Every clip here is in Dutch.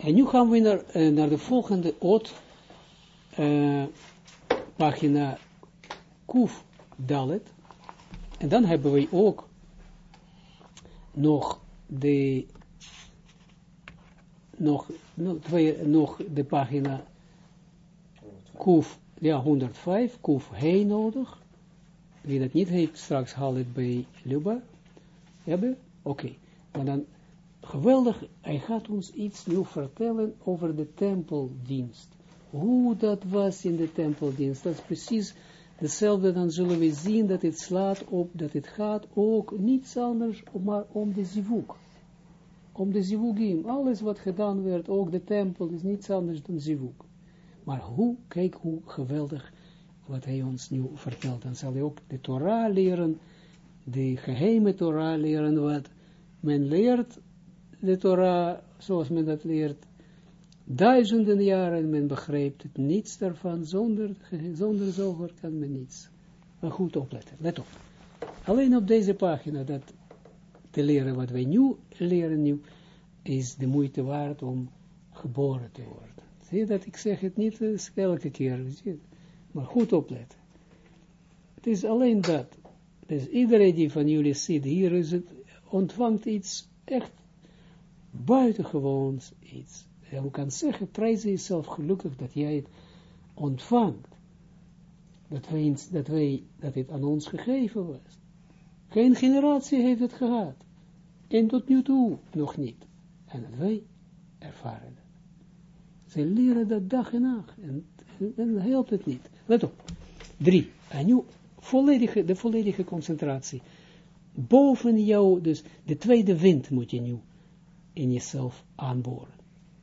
En nu gaan we naar, uh, naar de volgende oot, uh, pagina Kuf Dalet. En dan hebben we ook nog de, nog, twee, nog de pagina Kuf, ja, 105, Kuf Hei nodig. Wie dat niet heeft, straks haal het bij Luba. Hebben? Oké. Okay. Dan geweldig, hij gaat ons iets nu vertellen over de tempeldienst. Hoe dat was in de tempeldienst. Dat is precies hetzelfde, dan zullen we zien dat het slaat op, dat het gaat ook niets anders, maar om de zivuk. Om de zivugim. Alles wat gedaan werd, ook de tempel, is niets anders dan zivuk. Maar hoe, kijk hoe geweldig wat hij ons nu vertelt. Dan zal hij ook de Torah leren, de geheime Torah leren, wat men leert de Torah, zoals men dat leert, duizenden jaren, men begrijpt het niets daarvan, zonder, zonder zoger kan men niets. Maar goed opletten, let op. Alleen op deze pagina, dat te leren wat wij nu leren nu, is de moeite waard om geboren te worden. Zie je dat? Ik zeg het niet elke keer, maar goed opletten. Het is alleen dat. Dus iedereen die van jullie zit hier, is het, ontvangt iets echt buitengewoons iets. En we kan zeggen, prijs jezelf gelukkig dat jij het ontvangt. Dat, wij, dat, wij, dat het aan ons gegeven was. Geen generatie heeft het gehad. En tot nu toe nog niet. En wij ervaren dat. Ze leren dat dag en nacht. En, dan helpt het niet. Let op. Drie. En nu volledige, de volledige concentratie. Boven jou, dus de tweede wind moet je nu in jezelf aanboren.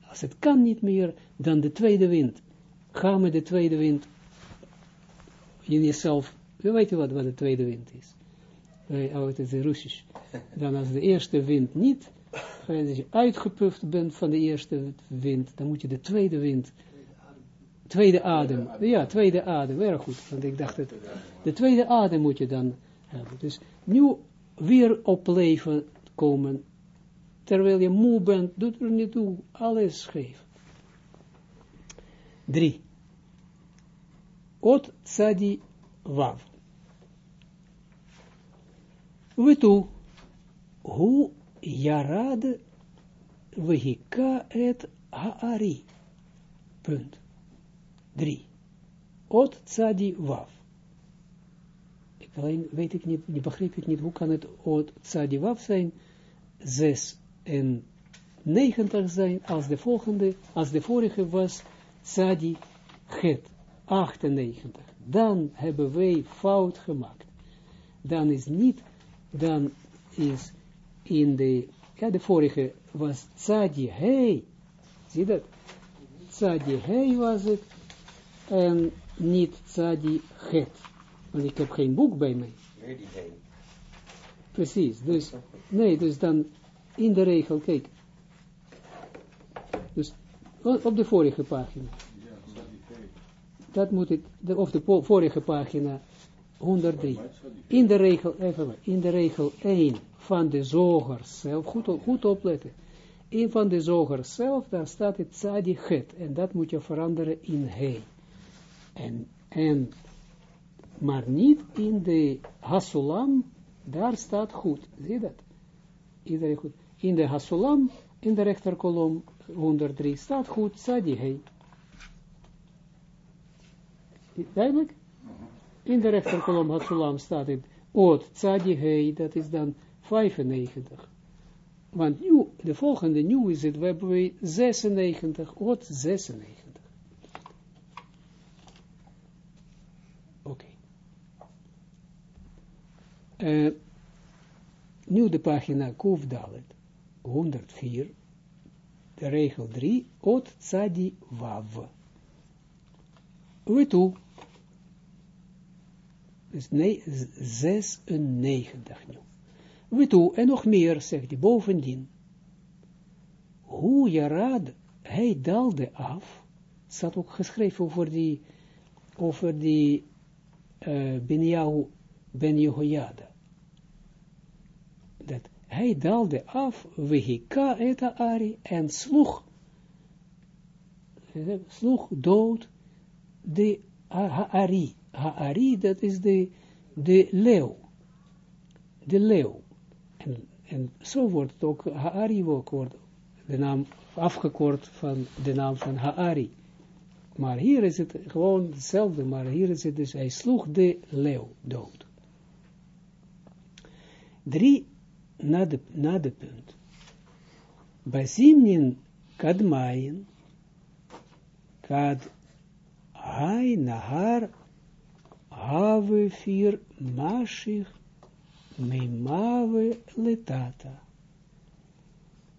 Als het kan niet meer, dan de tweede wind. Ga met de tweede wind in jezelf, we weten wat, wat de tweede wind is. Oh, het is Russisch. Dan als de eerste wind niet, als je uitgepuft bent van de eerste wind, dan moet je de tweede wind, tweede adem, ja, tweede adem, erg goed, want ik dacht dat, de tweede adem moet je dan hebben. Dus nu weer op leven komen terwijl je moe bent, doet er niet toe, alles scheef. 3. Ot tzadi wav. Vitu, hu yarad vehika et haari. Punt. 3. Ot tzadi wav. Ik alleen weet ik niet, begrijp ik niet, hoe kan het ot tzadi wav zijn? 6 en 90 zijn als de volgende, als de vorige was Sadi Het, 98. Dan hebben wij fout gemaakt. Dan is niet, dan is in de, ja de vorige was Sadi Hey, zie dat? Sadi Hey was het, en niet Sadi Het. Want ik heb geen boek bij mij. Precies, dus, nee, dus dan in de regel, kijk. Dus op de vorige pagina. Dat moet ik, of de vorige pagina 103. In de regel, even in de regel 1 van de zoger zelf, goed, opletten. In van de zoger zelf, daar staat het tzadi het. En dat moet je veranderen in he. En, en, maar niet in de hasulam, daar staat goed. Zie je dat? Iedereen goed in de Hasulam, in de rechterkolom 103, staat goed, Sadihei. Duidelijk? In de rechterkolom Hasulam staat het Oot Sadihei, dat is dan 95. Want nu, de volgende nieuw is het, we hebben we 96, Oot 96. Oké. Uh, nu de pagina Kufdalet. 104, de regel 3, ot tzadi wav. Witu, dus nee, 96 nu. Witu, en nog meer, zegt hij, bovendien. Hoe Jarad, hij daalde af, staat ook geschreven over die, over die uh, Ben, ben Jehoiada. Dat hij daalde af, vehika eta ari, en sloeg sloeg dood de Haari. Haari, dat is de, de leeuw. De leeuw. En, en zo wordt het ook, Haari ook wordt de naam afgekort van de naam van Haari. Maar hier is het gewoon hetzelfde, maar hier is het dus, hij sloeg de leeuw dood. Drie na de, na de punt. Kadmaien, kad hai nahar have vier mashich meimave letata.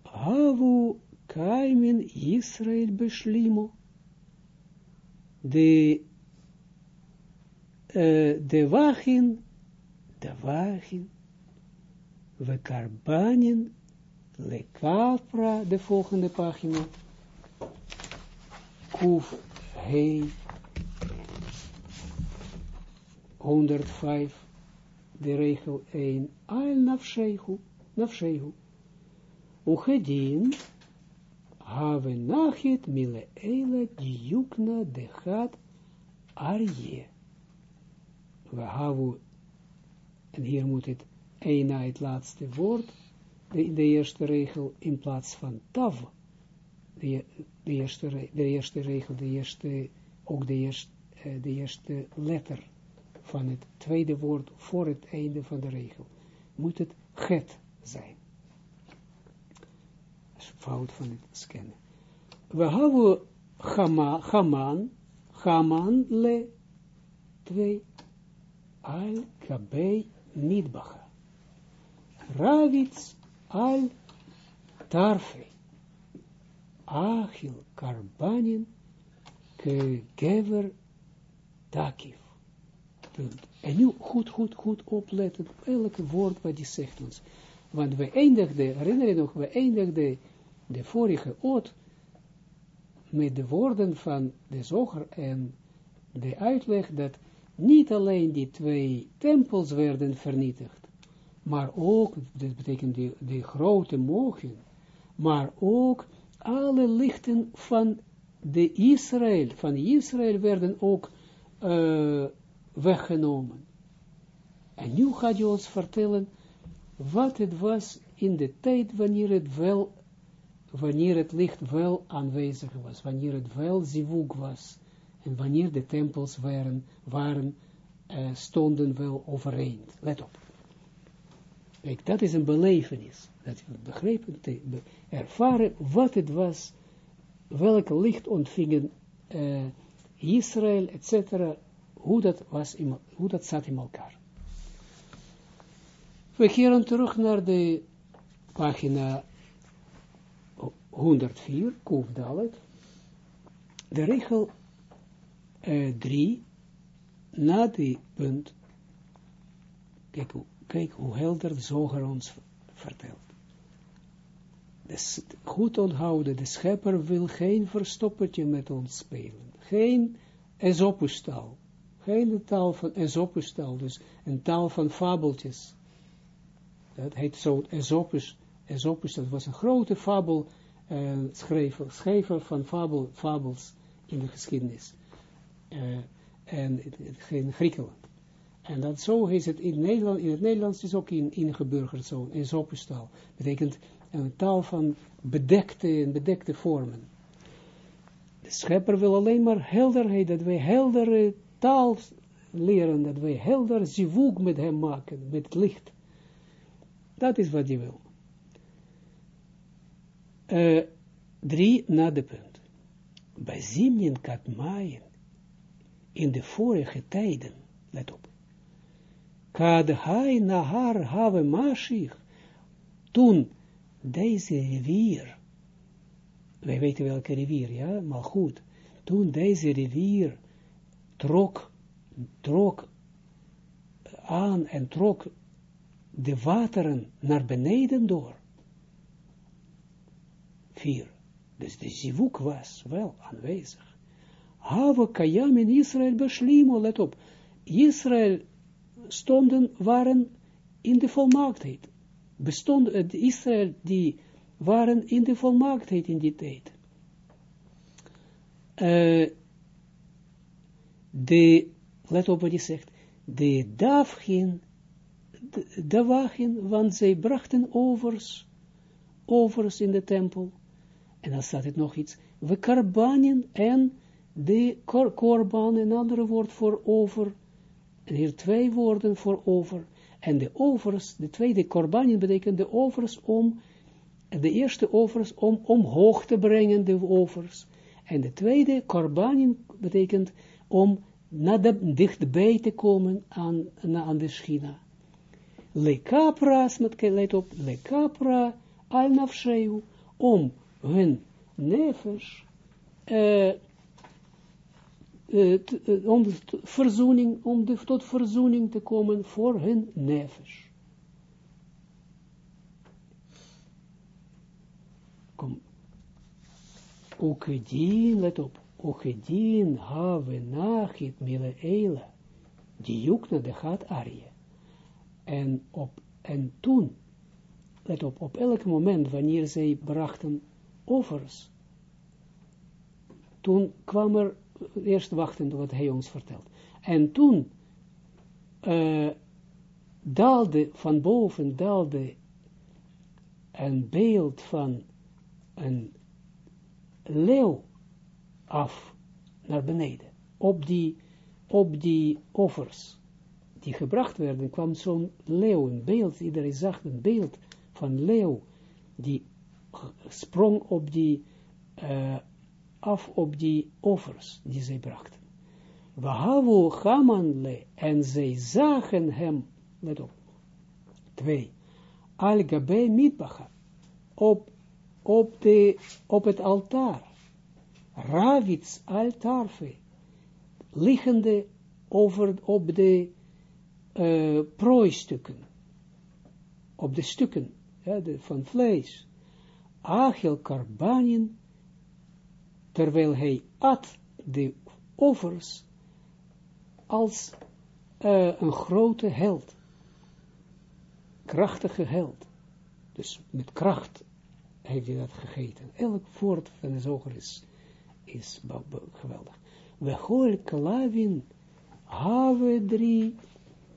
Havu kaimin Israël beslimo. De, uh, de wachin, de wachin, we karbanin, le kapra, de volgende pagina, kuf, hei, 105, de regel 1, al nafshehu, nafshehu. Uchedin, have nachit mile eile diukna de gaat arje. We hebben, en hier moet het een na het laatste woord, de, de eerste regel in plaats van tav. De, eerste, de eerste regel, de eerste, ook de eerste, de eerste letter van het tweede woord voor het einde van de regel. Moet het get zijn fout van het scannen. We hebben Haman, Haman le 2 al kabei midbacha. Ravits al tarfe. Achil karbanin ke gever takif. Punt. En nu goed, goed, goed opletten op elke woord wat die zegt ons. Want we eindigden, herinner je nog, we eindigden de vorige oot met de woorden van de zoger en de uitleg dat niet alleen die twee tempels werden vernietigd, maar ook, dat betekent de, de grote mogen, maar ook alle lichten van de Israël, van Israël werden ook uh, weggenomen. En nu gaat je ons vertellen wat het was in de tijd wanneer het wel wanneer het licht wel aanwezig was, wanneer het wel zivug was, en wanneer de tempels waren, waren uh, stonden wel overeind. Let op. Kijk, dat is een belevenis. Dat je begrepen, te ervaren wat het was, welke licht ontvingen uh, Israël, etc., hoe dat, was in, hoe dat zat in elkaar. We keren terug naar de pagina 104, Kuf de regel 3, uh, na die punt, kijk, kijk hoe helder de zoger ons vertelt. Dus goed onthouden, de schepper wil geen verstoppertje met ons spelen. Geen ezopustal. Geen taal van ezopustal, dus een taal van fabeltjes. Dat heet zo Ezopus. Ezopus, dat was een grote fabel uh, schrijver, schrijver van fabel, fabels in de geschiedenis. Uh, en in Griekenland. En dat zo is het in Nederland, in het Nederlands is ook in, ingeburgerd zo, in Zopustaal. Betekent een taal van bedekte en bedekte vormen. De schepper wil alleen maar helderheid, dat wij heldere taal leren, dat wij helder zivug met hem maken, met licht. Dat is wat hij wil. Uh, drie na de punt. Bij Zimnien Katmaien, in de vorige tijden, let op, Kad hai nahar have mashich, toen deze rivier, wij weten welke rivier, ja, maar goed, toen deze rivier trok, trok aan en trok de wateren naar beneden door, 4. Dus de zivuk was wel aanwezig. Have kayam in Israël beslimo, let op. Israël stonden, waren in de volmaaktheid. Bestond het Israël die waren in de volmaaktheid in die tijd. uh, de, let op wat hij zegt, de davgin, de, de wagen, want zij brachten overs, overs in de tempel, en dan staat het nog iets, we karbanen en de kor korban, een ander woord voor over, en hier twee woorden voor over, en de overs, de tweede korbanin betekent de overs om, de eerste overs om omhoog te brengen, de overs, en de tweede korbanin betekent om naar de, dichtbij te komen aan, aan de schina. Le capra, let op, le capra al nafsheu, om hun nefesh, uh, uh, om de verzoening, om de, tot verzoening te komen voor hun nefesh. Kom. Okedien, let op. Okedien have nachit mile eila. Die jukna de gaat arje. En, op, en toen, let op, op elk moment wanneer zij brachten offers, toen kwam er, eerst wachten wat hij ons vertelt, en toen uh, daalde van boven, daalde een beeld van een leeuw af naar beneden, op die, op die offers die gebracht werden, kwam zo'n leeuw, een beeld, iedereen zag een beeld van leeuw, die sprong op die, uh, af op die offers die zij brachten. Wahavu Hamanle, en zij zagen hem, let op, twee, al gabe mitbacha, op, op, de, op het altaar, ravits altarfe, liggende over, op de uh, prooistukken, op de stukken de, van vlees, Achel Karbanin, terwijl hij at de offers als uh, een grote held, krachtige held. Dus met kracht heeft hij dat gegeten. Elk woord van de zoger is, is geweldig. We hol klavin, have drie,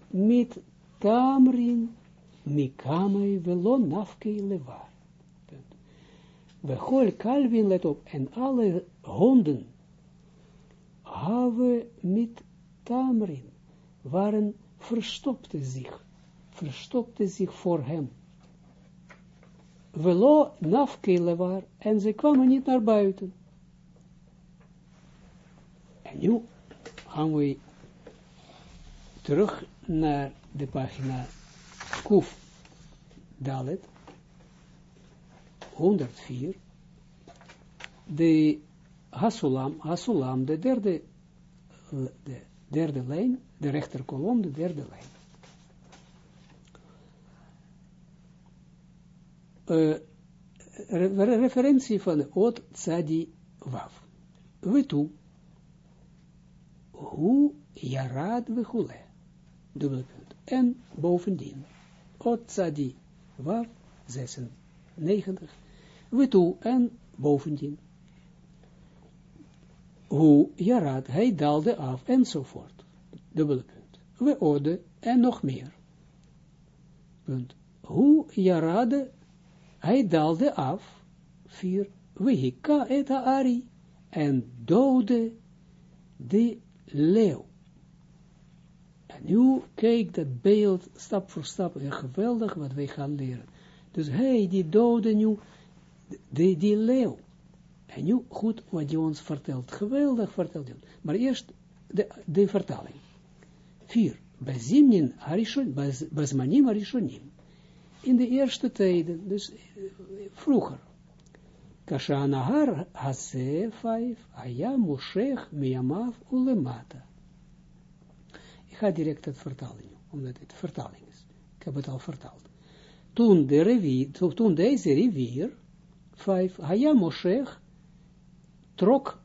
mit tamrin, mikamei velon nafkei levar. We hol kalvin, let op, en alle honden, have mit tamrin, waren verstopte zich, verstopte zich voor hem. Velo nafkele waar, en ze kwamen niet naar buiten. En nu gaan we terug naar de pagina Kuf Dalet, 104, de Hasulam, Hasulam, de derde, de derde lijn, de rechterkolom, de derde lijn. Uh, referentie van Ot Tzadi Wav. We toe, hoe Yarad Vechule, dubbele punt. En bovendien, Ot Tzadi Wav, 96, we toe en bovendien. Hoe Jarad, hij daalde af, enzovoort. Dubbele punt. We ode en nog meer. Punt. Hoe Jarad, hij daalde af, vier, we hika et ari, en dode de leeuw. En nu kijk dat beeld, stap voor stap, en geweldig wat wij gaan leren. Dus hij, die dode nu, de, die leeuw. En nu goed wat je ons vertelt. Geweldig vertelt je. Maar eerst de, de vertaling. Vier. Bazimnin harishon, bazmanim harishonim. In de eerste tijden, dus vroeger. Kashanahar hase vijf, aya moshech miyamav ulemata. Ik ga direct het vertalen, omdat het vertaling is. Ik heb het al vertaald. Toen, de rivier, toen deze rivier, vijf, Haya Moshech, trok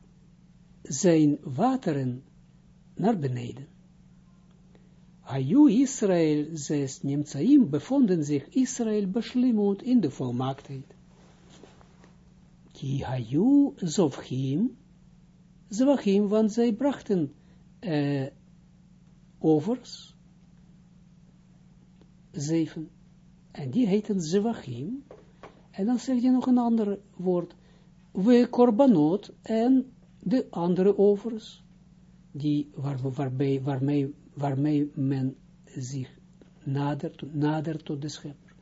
zijn wateren naar beneden. Hayu Israël zes Nemtsaim bevonden zich Israël beslimut in de volmaaktheid. Ki Hayu Zovchim zwachim, want zij brachten uh, overs, zeven, en die heten zwachim, en dan zeg je nog een ander woord, we korbanot, en de andere overs, die, waar, waarbij, waarmee, waarmee men zich nadert, nadert tot de schepper.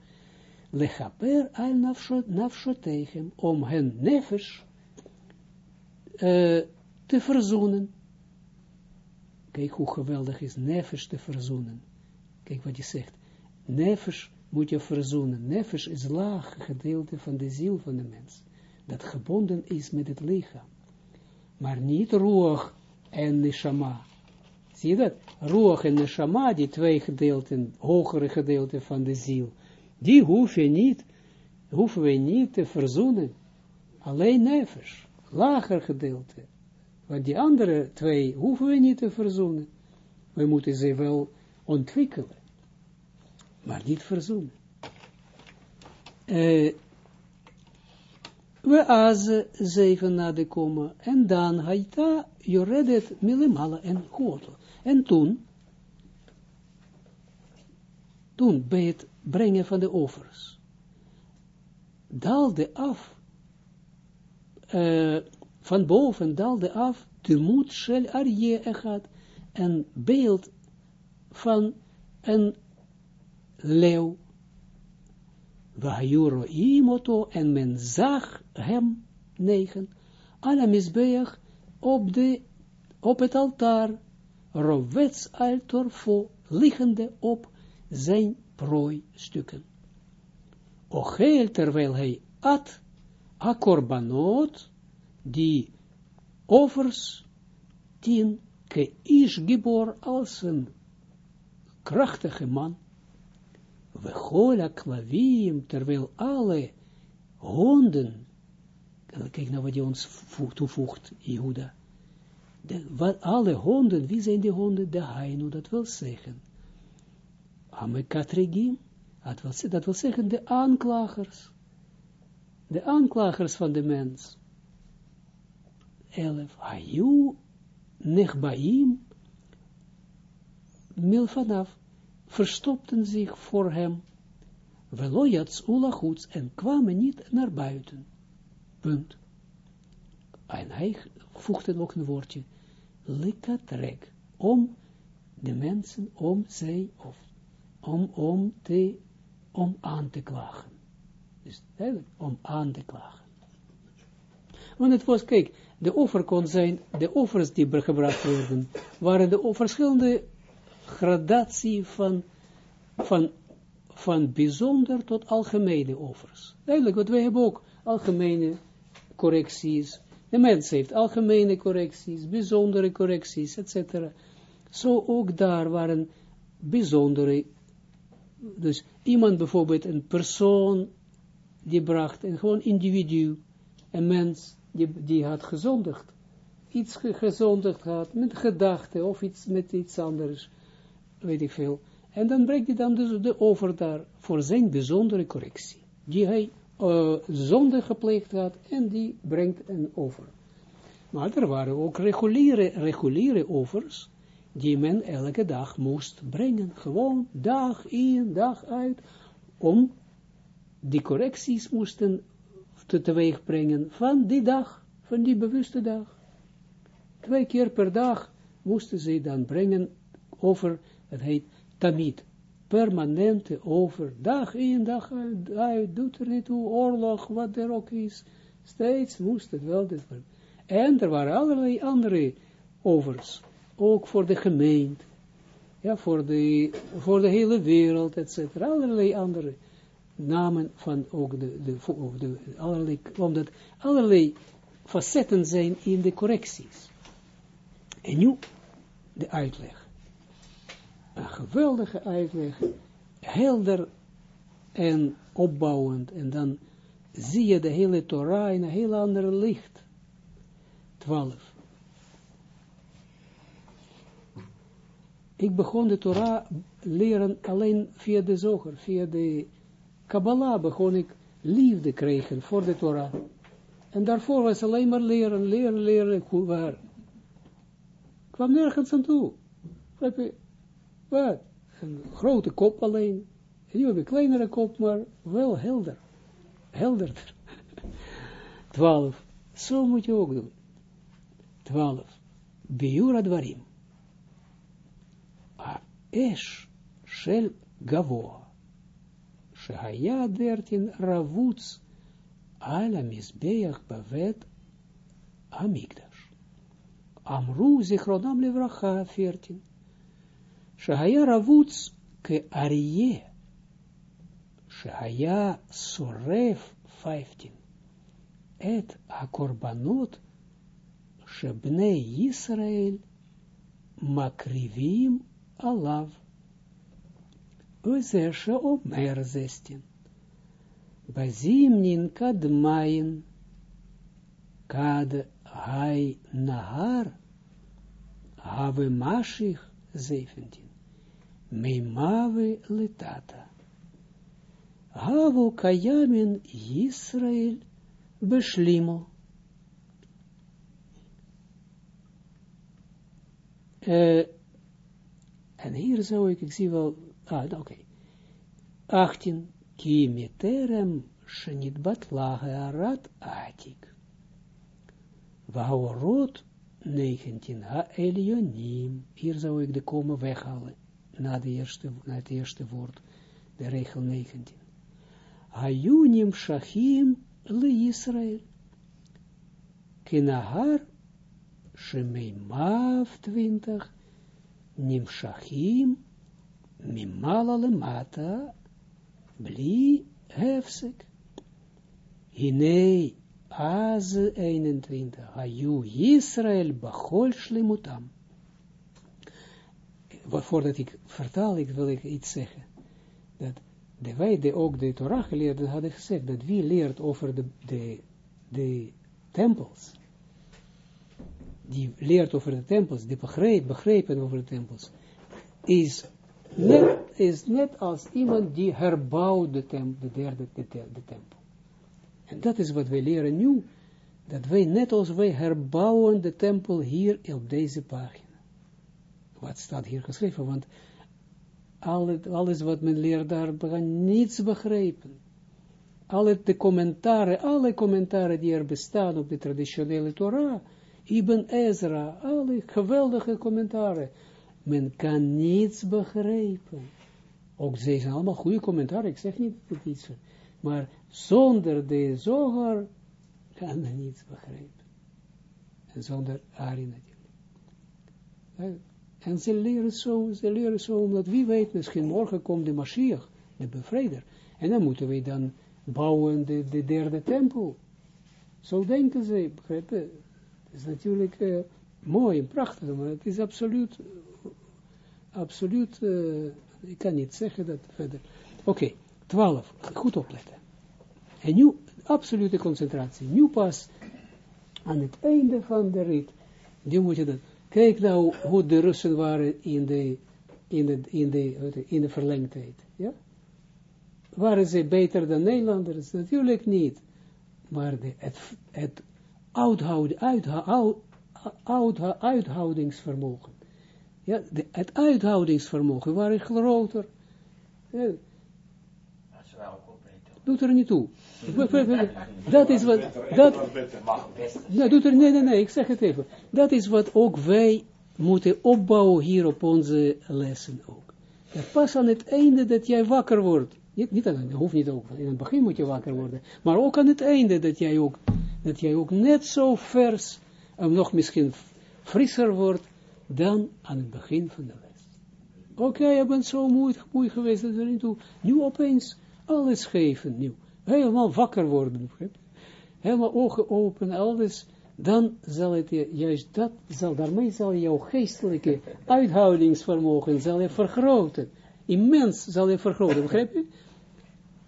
Lechaper al nafshotechem, om hen nefesh uh, te verzoenen. Kijk hoe geweldig is nefesh te verzoenen. Kijk wat je zegt. Nefesh moet je verzoenen. Nefesh is laag gedeelte van de ziel van de mens. Dat gebonden is met het lichaam. Maar niet roog en neshama. Zie je dat? Roog en neshama, die twee gedeelten, hogere gedeelten van de ziel, die hoef je niet, hoeven we niet te verzoenen. Alleen nefesh, lager gedeelte. Want die andere twee hoeven we niet te verzoenen. We moeten ze wel ontwikkelen, maar niet verzoenen. Uh, we az zeven na de koma, en dan haita joredet milimala en hoortel. En toen, toen bij het brengen van de offers, daalde af, uh, van boven daalde af, de moed shel arje echad, een beeld van een leeuw, Vahayuro imoto, en men zag hem, negen, ala misbeach, op, de, op het altaar, rovets al torfo, liggende op zijn prooistukken. Ochel, terwijl hij at, akorbanot, die offers, tien, ke ish gibor, als een krachtige man, we gola klavim, terwijl alle honden, kijk nou wat hij ons toevoegt, Jehuda, de, alle honden, wie zijn die honden? De Hainu, dat wil zeggen. Amekatregim, dat wil, dat wil zeggen de aanklagers. De aanklagers van de mens. Elf, Hayu, Nechbaim, Milfanaf, verstopten zich voor hem, velojats ulachuts en kwamen niet naar buiten. Punt. En hij voegde nog een woordje, likatrek, om de mensen, om zij, of om, om te, om aan te klagen. Dus duidelijk, om aan te klagen. Want het was, kijk, de offer kon zijn, de offers die gebracht werden, waren de verschillende gradatie van, van, van bijzonder tot algemene offers. Duidelijk, want wij hebben ook algemene correcties. De mens heeft algemene correcties, bijzondere correcties, etc. Zo ook daar waren bijzondere, dus iemand bijvoorbeeld, een persoon, die bracht, een gewoon individu, een mens, die, die had gezondigd, iets gezondigd had, met gedachten, of iets met iets anders, weet ik veel. En dan brengt hij dan dus de over daar voor zijn bijzondere correctie. Die hij uh, zonde gepleegd had en die brengt een over. Maar er waren ook reguliere, reguliere offers die men elke dag moest brengen. Gewoon dag in, dag uit. Om die correcties moesten te teweeg brengen van die dag, van die bewuste dag. Twee keer per dag moesten ze dan brengen over het heet tamid, permanente over, dag in, dag uit, doet er niet toe, oorlog, wat er ook is, steeds moest het wel dit. En er waren allerlei andere overs, ook voor de gemeente, ja, voor de, voor de hele wereld, etc. Allerlei andere namen van ook de, de, de allerlei, omdat allerlei facetten zijn in de correcties. En nu de uitleg een geweldige uitleg, helder en opbouwend, en dan zie je de hele Torah in een heel ander licht. 12. Ik begon de Torah leren alleen via de zoger, via de Kabbalah begon ik liefde krijgen voor de Torah. En daarvoor was alleen maar leren, leren, leren, waar kwam nergens aan toe. Wat? Een grote kop alleen. En nu heb een kleinere kop, maar wel helder. Helderder. Twaalf. Zo moet je ook doen. Twaalf. Biura dwarim. Esh shel gavoa. Shehaya dertin ravutz ala misbeach bavet amigdash. Amru zichronam levracha 14. Shehaya ravutz ke arye. Shehaya soref 15. Et akorbanot shebnei Yisrael makrivim alav. Uzeshe omer 16. Bazimnin kadmain kad hai nahar have mashich 17. Meimave letata. Havu kayamin Yisrael beslimo. Uh, en hier zou ik, ik zie wel, ah, oké. Okay. 18. Ki meterem shenit batlahe arat atik. Vaorot 19. Ha elionim. Hier zou ik de komen weghalen. Na, de na het eerste woord. De regel 19. Hayunim shachim le Israël. Kinahar Shemeimav 20 Nimshachim Mimala lemata Bli hefsek Hinei Az 21 Hayu Israël Bachol Shlimutam Voordat ik vertaal, ik wil ik iets zeggen. Dat de wij, de, ook de Torah geleerden, hadden gezegd, dat wie leert over de, de, de tempels, die leert over de tempels, die begrijpt, begrepen over de tempels, is net, is net als iemand die herbouwt de, de derde de, de, tempel. En dat is wat wij leren nu, dat wij net als wij herbouwen de tempel hier op deze pagina. Wat staat hier geschreven, want alles wat men leert daar, gaan niets begrijpen. Alle de commentaren, alle commentaren die er bestaan op de traditionele Torah, Ibn Ezra, alle geweldige commentaren, men kan niets begrijpen. Ook ze zijn allemaal goede commentaren, ik zeg niet dat iets, maar zonder de zoger kan men niets begrijpen. En zonder Ari natuurlijk. En ze leren zo, ze leren zo, omdat wie weet, misschien morgen komt de Mashiach, de bevrijder. En dan moeten we dan bouwen de, de derde tempel. Zo denken ze? Het is natuurlijk uh, mooi en prachtig, maar het is absoluut, absoluut, uh, ik kan niet zeggen dat verder. Oké, okay, 12, goed opletten. En nu, absolute concentratie. Nu pas aan het einde van de rit, nu moet je dat Kijk nou hoe de Russen waren in de, in de, in de, in de verlengtijd. Ja? Waren ze beter dan Nederlanders? Natuurlijk niet. Maar de, het, het uithoud, uithoud, uithoudingsvermogen. Ja, de, het uithoudingsvermogen waren groter. Ja. Doet er niet toe. Dat is wat, dat, nou, doet er, nee, nee, nee, ik zeg het even. Dat is wat ook wij moeten opbouwen hier op onze lessen ook. Dat pas aan het einde dat jij wakker wordt. Niet, niet aan het hoeft niet ook, in het begin moet je wakker worden. Maar ook aan het einde dat jij ook, dat jij ook net zo vers, en nog misschien frisser wordt, dan aan het begin van de les. Oké, okay, je bent zo moe, moe geweest, dat er niet toe. Nu opeens alles geven, nieuw helemaal wakker worden, helemaal ogen open, alles, dan zal het je, juist dat, zal, daarmee zal jouw geestelijke uithoudingsvermogen zal je vergroten, immens zal je vergroten, begrijp je?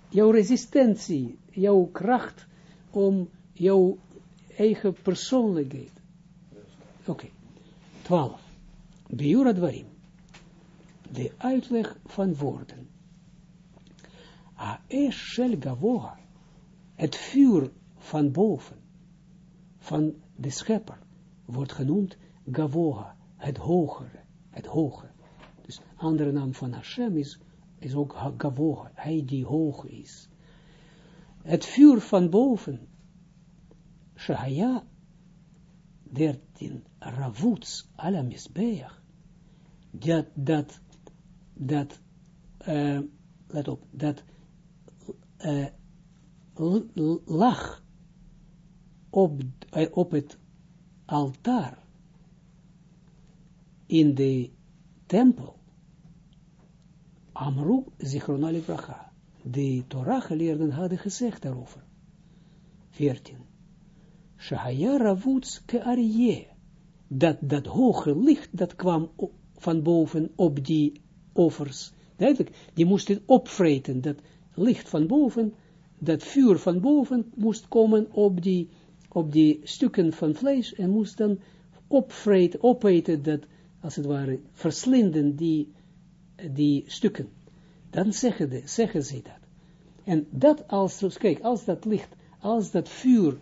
Jouw resistentie, jouw kracht om jouw eigen persoonlijkheid. Oké, okay. 12. Biura dwarim. De uitleg van woorden. Aesh shel gavoha, het vuur van boven, van de schepper, wordt genoemd gavoha, het hogere, het hoge. Dus andere naam van Hashem is, is ook Gavoha, hij die hoog is. Het vuur van boven, Shahaya, dertien, Ravuts, ala misbeach, dat, dat, dat, let op, dat uh, lag op, uh, op het altaar in de tempel, Amru Zichronali Bracha, de Torah geleerden hadden gezegd daarover. 14. Shahaya Ravuts ke Arje, dat, dat hoge licht, dat kwam van boven op die offers, duidelijk, die moesten opvreten, dat licht van boven, dat vuur van boven moest komen op die, op die stukken van vlees en moest dan opvreten, opeten, dat, als het ware, verslinden die, die stukken. Dan zeggen, de, zeggen ze dat. En dat als, kijk, als dat licht, als dat vuur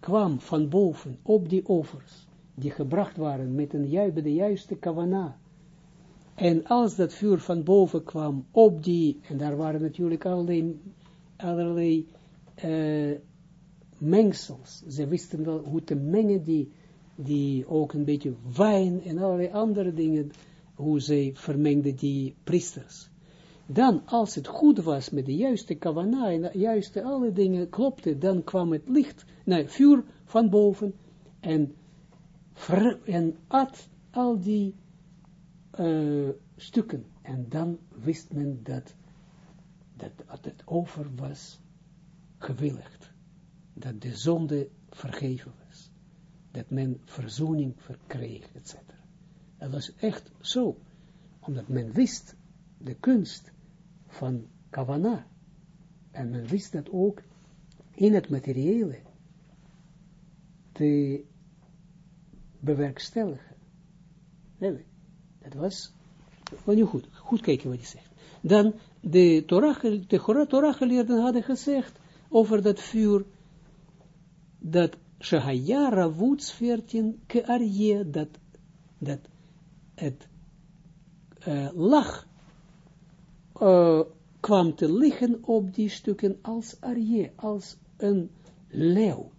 kwam van boven op die offers, die gebracht waren met een de juiste kavana, en als dat vuur van boven kwam op die, en daar waren natuurlijk allerlei, allerlei uh, mengsels. Ze wisten wel hoe te mengen die, die ook een beetje wijn en allerlei andere dingen, hoe ze vermengden die priesters. Dan, als het goed was met de juiste kavana en de juiste alle dingen klopte, dan kwam het licht, nee, vuur van boven en, en at al die uh, stukken. En dan wist men dat, dat, het over was gewilligd. Dat de zonde vergeven was. Dat men verzoening verkreeg, etc. Dat was echt zo. Omdat men wist de kunst van kavana. En men wist dat ook in het materiële te bewerkstelligen. Dat was, nu goed, goed kijken wat hij zegt. Dan, de Torah, de Torah geleerden hadden gezegd, over dat vuur, dat Shahayara woeds 14 ke dat, dat het uh, lag, uh, kwam te liggen op die stukken als arje, als een leeuw.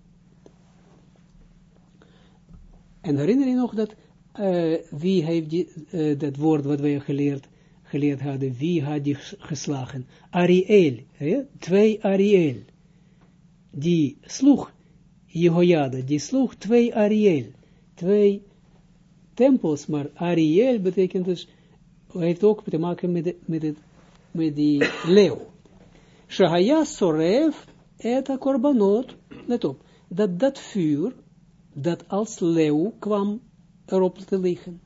En herinner je nog dat uh, wie heeft die, uh, dat woord wat wij geleerd, geleerd hadden, wie had die geslagen? Ariel, ja? twee Ariel. Die sloeg Jehoiada, die sloeg twee Ariel, twee tempels, maar Ariel betekent dus, heeft ook te maken met, met, met die leeuw. Shahaya Sorev, eta korbanot, let op, dat dat vuur, dat als leeuw kwam erop te liggen.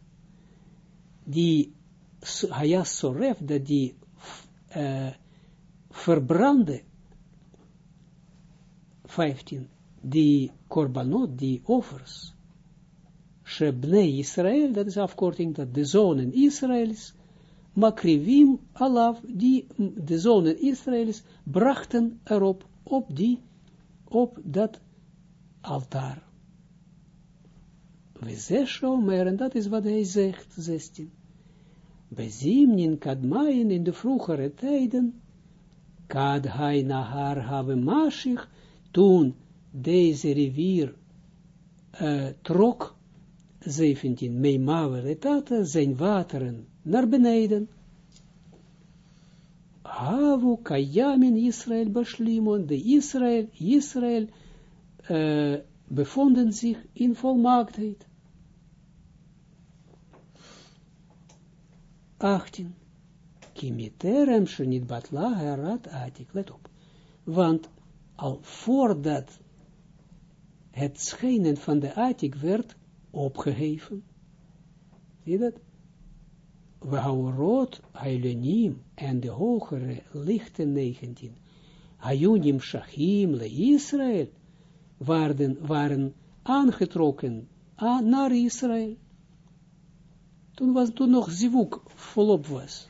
Die Soref, dat die uh, verbrandde, 15, die korbanot, die offers, Shebnei Israël, dat is afkorting, dat de zonen Israëls, Makrivim Alav, die de zonen Israëls brachten erop, op die, op dat altaar. We zeshomer, en dat is wat hij zegt, 16. Bezimnin kadmain in de vroegere tijden, kad hai nahar have mashich, toen deze rivier uh, trok, 17, meimawe letata, zijn wateren naar beneden. Havu kayamin Israël bashlimon, de Israël, Israël, uh, bevonden zich in volmaaktheid. 18. Kimiterem shenit batla herat atik. Let op. Want al voordat het schijnen van de atik werd opgeheven. Zie dat? We houden rood, Hailenim en de hogere lichten 19. Hayunim Shachim le Israël waren, waren aangetrokken aan, naar Israël. Toen was toen nog zivuk volop was.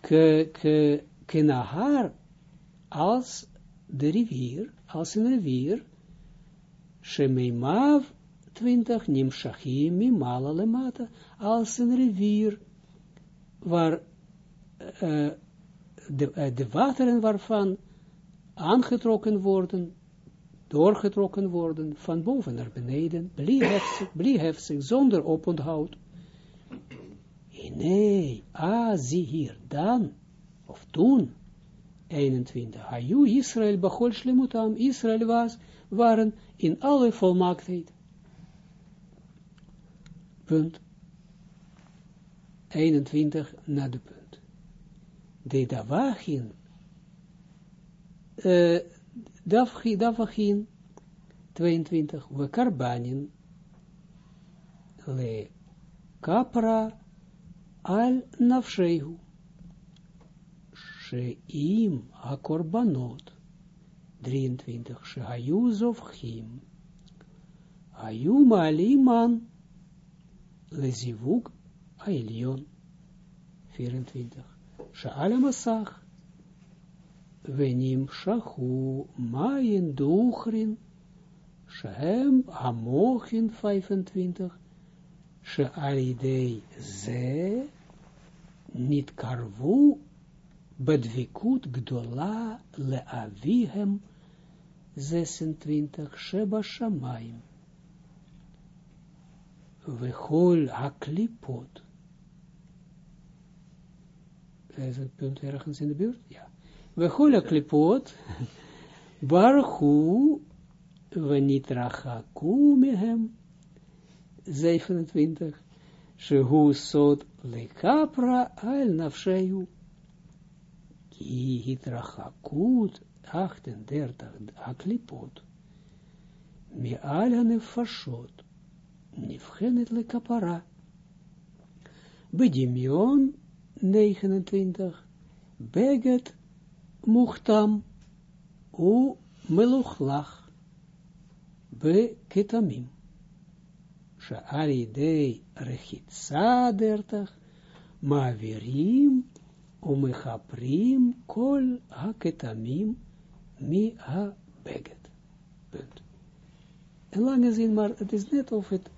Ke, ke, ke als de rivier, als een rivier, Shemeimav 20, Nimshachim, Mimala Lemata, als een rivier, waar uh, de, uh, de wateren waarvan aangetrokken worden, doorgetrokken worden, van boven naar beneden, blie heftig, zonder oponthoud. Nee, ah, zie hier, dan, of toen, 21. Hayu Israël bachol shlemutam. Israël was, waren in alle volmaaktheid. Punt. 21 na de punt. De davachin. Uh, davachin. 22. We karbanin. Le kapra al nafshehu. Sheim hakorbanot. 23. Shehayu zovchim. Hayu maliman. Lezivug ailion. 24. Sheala masach. Venim shahu maien duchrin. Shehem hamochin 25. Shealidei ze. Niet karvu bedvikut gdola leavihem 26 sheba shamayim. Vechol haklipot. Is het punt ergens in de buurt? Ja. Vechol haklipot. Barhu. Venitrachaku mehem. 27. Shehu sot lekapra al nafsheyu. Ki hitrachakut 38 aklipot. Mi alane fashot. Nifchenet le kapara. Bedimion 29. Beget muchtam. U meluchlach. Be ketamim. Sha'ari dei rechitsa 30. Mavirim umechaprim kol haketamim mi ha beget. Punt. En lange zin, maar het is net of het,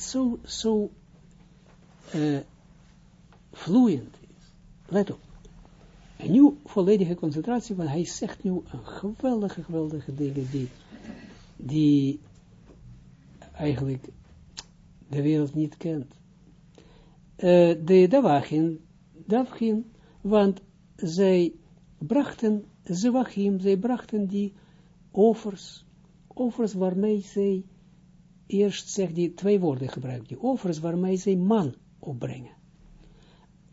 zo, zo vloeiend is. Let op. En nu volledige concentratie, want hij zegt nu een geweldige, geweldige dingen die, die eigenlijk de wereld niet kent. Uh, de Davachin, Davachin want zij brachten zwachim, zij brachten die offers, offers waarmee zij, eerst zegt die twee woorden gebruikt, die offers waarmee zij man opbrengen.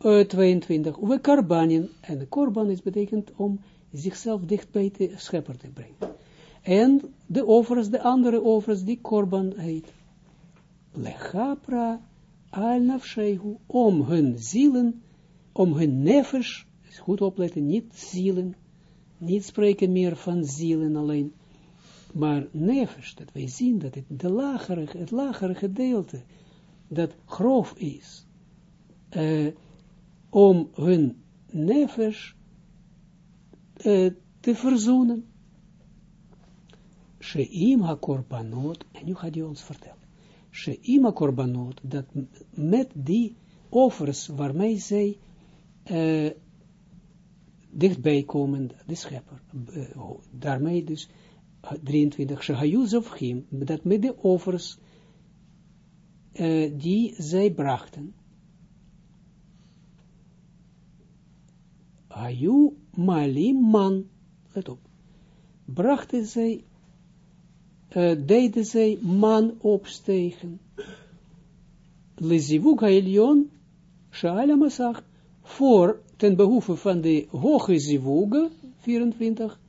Uh, 22, we karbanin, en korban is betekent om zichzelf dicht bij de schepper te brengen. En de offers, de andere offers, die korban heet. Lechapra al nafshehu, om hun zielen om hun nefesh, goed opletten, niet zielen, niet spreken meer van zielen alleen, maar nefesh, dat wij zien dat het, de lagere, het lagere gedeelte, dat grof is, uh, om hun nefesh uh, te verzoenen. Sheim ha-korbanot, en nu gaat hij ons vertellen, Sheim ha-korbanot, dat met die offers waarmee zij uh, dichtbij komen, de schepper. Daarmee dus 23, Shahayuz of Him, dat met de offers uh, die zij brachten. Hayu malim man, let op, brachten zij, uh, deden zij man opstegen. Lezivuk haelion, Shaala Masach, voor ten behoeve van de hoge zivuge, 24,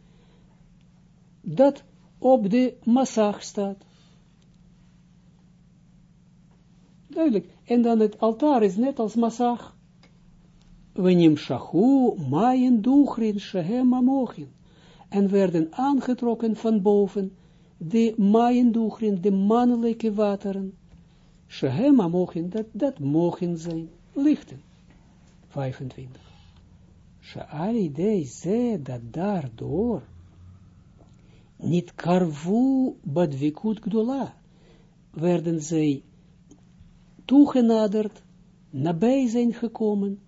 dat op de massag staat. Duidelijk. En dan het altaar is net als massag. Wenim shahu, maaien duchrin, shehem amochin. En werden aangetrokken van boven de maaien duchrin, de mannelijke wateren. Shehem amochin, dat, dat mogen zijn, lichten. 25. Sha'al idee ze dat daardoor niet karvu badvikut gdola, werden zij toegenaderd, nabij zijn gekomen,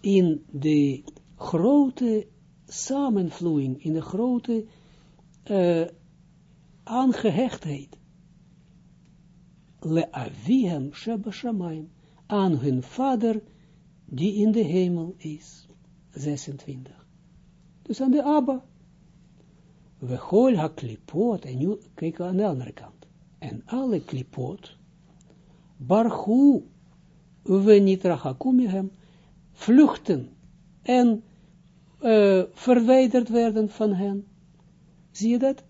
in de grote samenvloeiing, in de grote uh, aangehechtheid. Le avihem shebashamayim, aan hun vader, die in de hemel is. 26. Dus aan de Abba. We hol ha klipot, en nu kijk aan de andere kant. En alle klipot, barhu, we niet rachakumihem, vluchten en uh, verwijderd werden van hen. Zie je dat?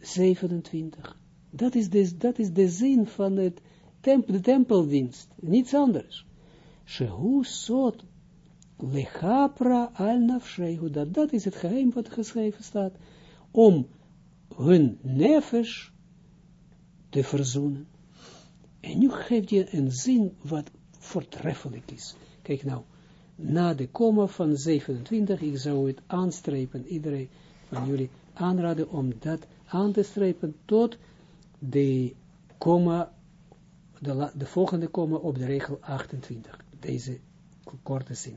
27. Dat is de, dat is de zin van het temp, de tempeldienst, niets anders. Shehu sot lechapra al nafshehu, dat, dat is het geheim wat geschreven staat, om hun nefesh te verzoenen. En nu geeft je een zin wat voortreffelijk is. Kijk nou, na de komma van 27, ik zou het aanstrepen, iedereen van jullie aanraden om dat aan te strepen tot de komma, de, de volgende komma op de regel 28, deze korte zin.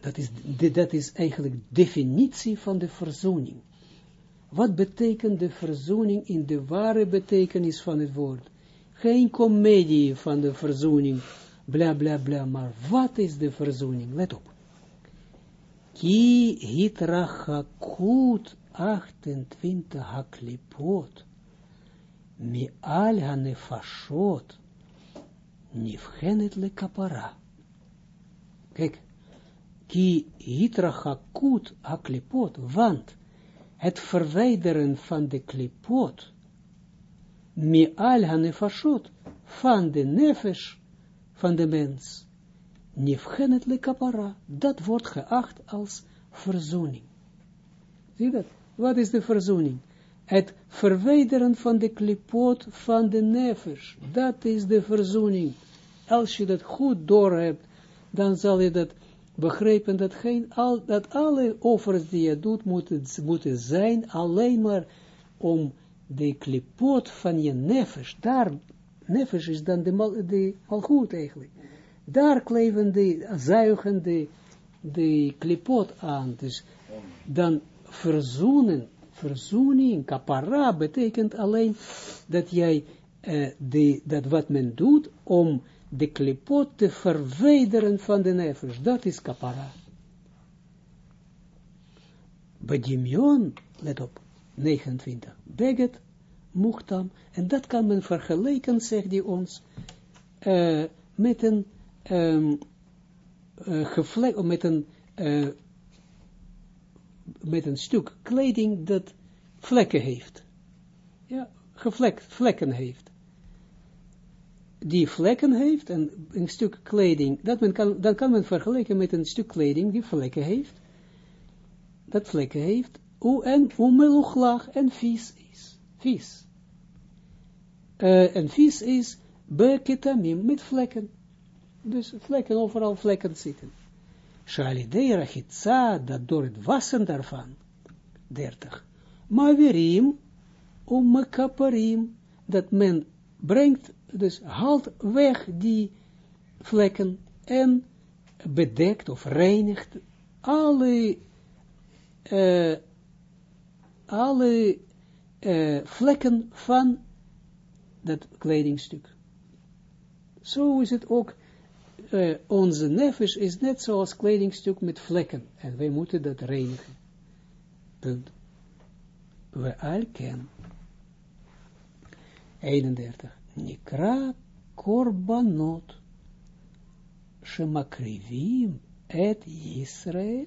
Dat is, de, dat is eigenlijk definitie van de verzoening. Wat betekent de verzoening in de ware betekenis van het woord? Geen komedie van de verzoening, bla bla bla, maar wat is de verzoening? Let op. Ki hitrachakut 28 haklipot, mi al hanefashot, nifgenet le kapara. Kijk, ki hitrachakut haklipot, want het verwijderen van de klipot, mi al hanefashot, van de nefesh, van de mens, nifgenet le kapara, dat wordt geacht als verzoening. Zie dat? Wat is de verzoening? Het verwijderen van de klipot van de nefesh, dat is de verzoening. Als je dat goed doorhebt, dan zal je dat begrijpen, dat, geen, dat alle offers die je doet, moeten, moeten zijn alleen maar om de klipot van je nefesh, daar, nefesh is dan de, de malgoed eigenlijk, daar kleven de, zuigen de, de klipot aan, dus dan verzoenen, verzoening, kapara, betekent alleen dat jij, uh, de, dat wat men doet, om de klipot te verwijderen van de nefesh, dat is kapara. Bedimion, let op, 29, beget, muhtam, en dat kan men vergelijken, zegt hij ons, uh, met een um, uh, met een uh, met een stuk kleding dat vlekken heeft. Ja, gevlekt, vlekken heeft. Die vlekken heeft, en een stuk kleding, dat men kan, dan kan men vergelijken met een stuk kleding die vlekken heeft. Dat vlekken heeft, en umeluchlach, en vies is. Vies. Uh, en vies is beketamim, met vlekken. Dus vlekken, overal vlekken zitten. Shalidei rachitza, dat door het wassen daarvan, 30. Mavirim, om mekaparim, dat men brengt, dus haalt weg die vlekken en bedekt of reinigt alle, uh, alle uh, vlekken van dat kledingstuk. Zo is het ook uh, onze nefesh is net zoals kledingstuk met vlekken. En wij moeten dat reinigen. Punt. We al ken. 31. Nikra korbanot. Shemakrivim et Israël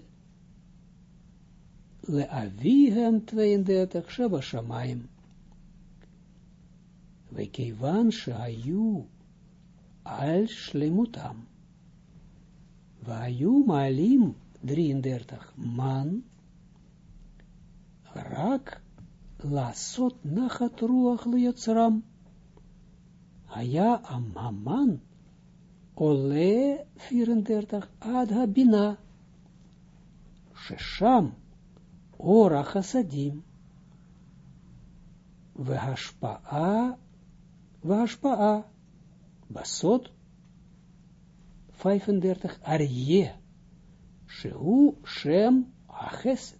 Le avihem 32. Sheba shamayim. וכיוון שהיו al shlemutam. Vayu malim 33 man rak lasot nachat ruach liyotzram. Haya amaman ole 34 ad habina. Shesham Ora Chassadim. Vehashpa'a, Vehashpa'a, Basot, 35, Arje, Shehu, Shem, Acheset.